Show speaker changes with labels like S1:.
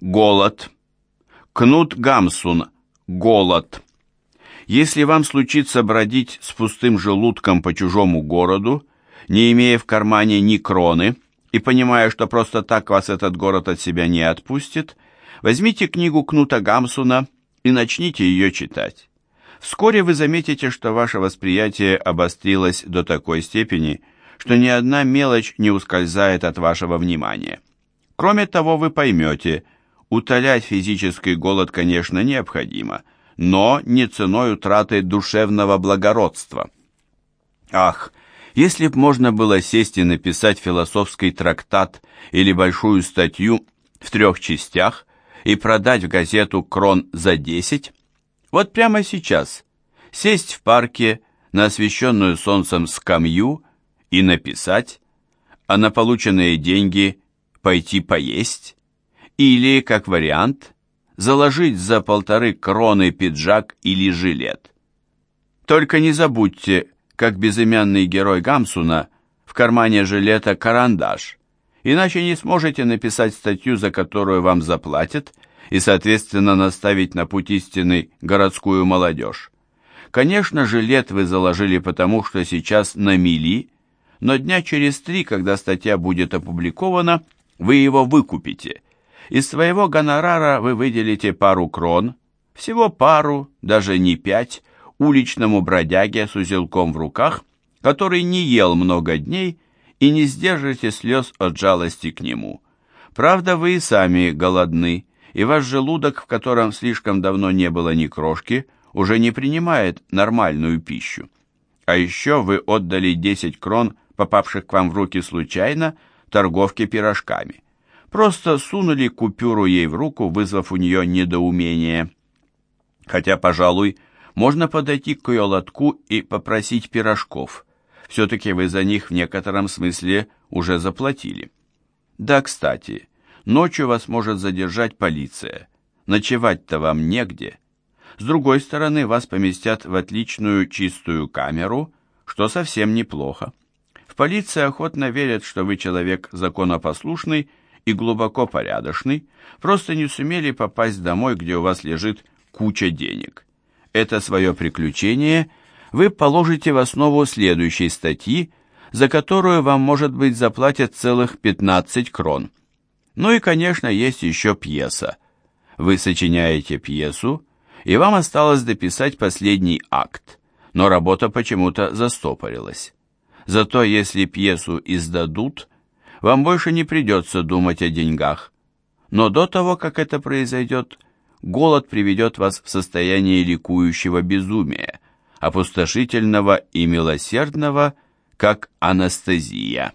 S1: Голод. Кнут Гамсун. Голод. Если вам случится бродить с пустым желудком по чужому городу, не имея в кармане ни кроны, и понимая, что просто так вас этот город от себя не отпустит, возьмите книгу Кнута Гамсуна и начните ее читать. Вскоре вы заметите, что ваше восприятие обострилось до такой степени, что ни одна мелочь не ускользает от вашего внимания. Кроме того, вы поймете, утолять физический голод, конечно, необходимо, но не ценой утраты душевного благородства. Ах, если б можно было сесть и написать философский трактат или большую статью в трех частях и продать в газету крон за десять, вот прямо сейчас сесть в парке на освещенную солнцем скамью и написать, а на полученные деньги пойти поесть, или, как вариант, заложить за полторы кроны пиджак или жилет. Только не забудьте, как безымянный герой Гамсуна, в кармане жилета карандаш, иначе не сможете написать статью, за которую вам заплатят, и, соответственно, наставить на путь истины городскую молодежь. Конечно, жилет вы заложили потому, что сейчас на мели, но дня через три, когда статья будет опубликована, вы его выкупите. Из своего гонорара вы выделите пару крон, всего пару, даже не пять, уличному бродяге с узелком в руках, который не ел много дней, и не сдержите слез от жалости к нему. Правда, вы и сами голодны, и ваш желудок, в котором слишком давно не было ни крошки, уже не принимает нормальную пищу. А еще вы отдали 10 крон, попавших к вам в руки случайно, торговке пирожками. Просто сунули купюру ей в руку, вызвав у нее недоумение. Хотя, пожалуй, можно подойти к ее лотку и попросить пирожков. Все-таки вы за них в некотором смысле уже заплатили. Да, кстати, Ночью вас может задержать полиция. Ночевать-то вам негде. С другой стороны, вас поместят в отличную чистую камеру, что совсем неплохо. В полиции охотно верят, что вы человек законопослушный и глубоко порядочный, просто не сумели попасть домой, где у вас лежит куча денег. Это свое приключение вы положите в основу следующей статьи, за которую вам, может быть, заплатят целых 15 крон. Ну и, конечно, есть еще пьеса. Вы сочиняете пьесу, и вам осталось дописать последний акт, но работа почему-то застопорилась. Зато если пьесу издадут, вам больше не придется думать о деньгах. Но до того, как это произойдет, голод приведет вас в состояние ликующего безумия, опустошительного и милосердного, как анестезия.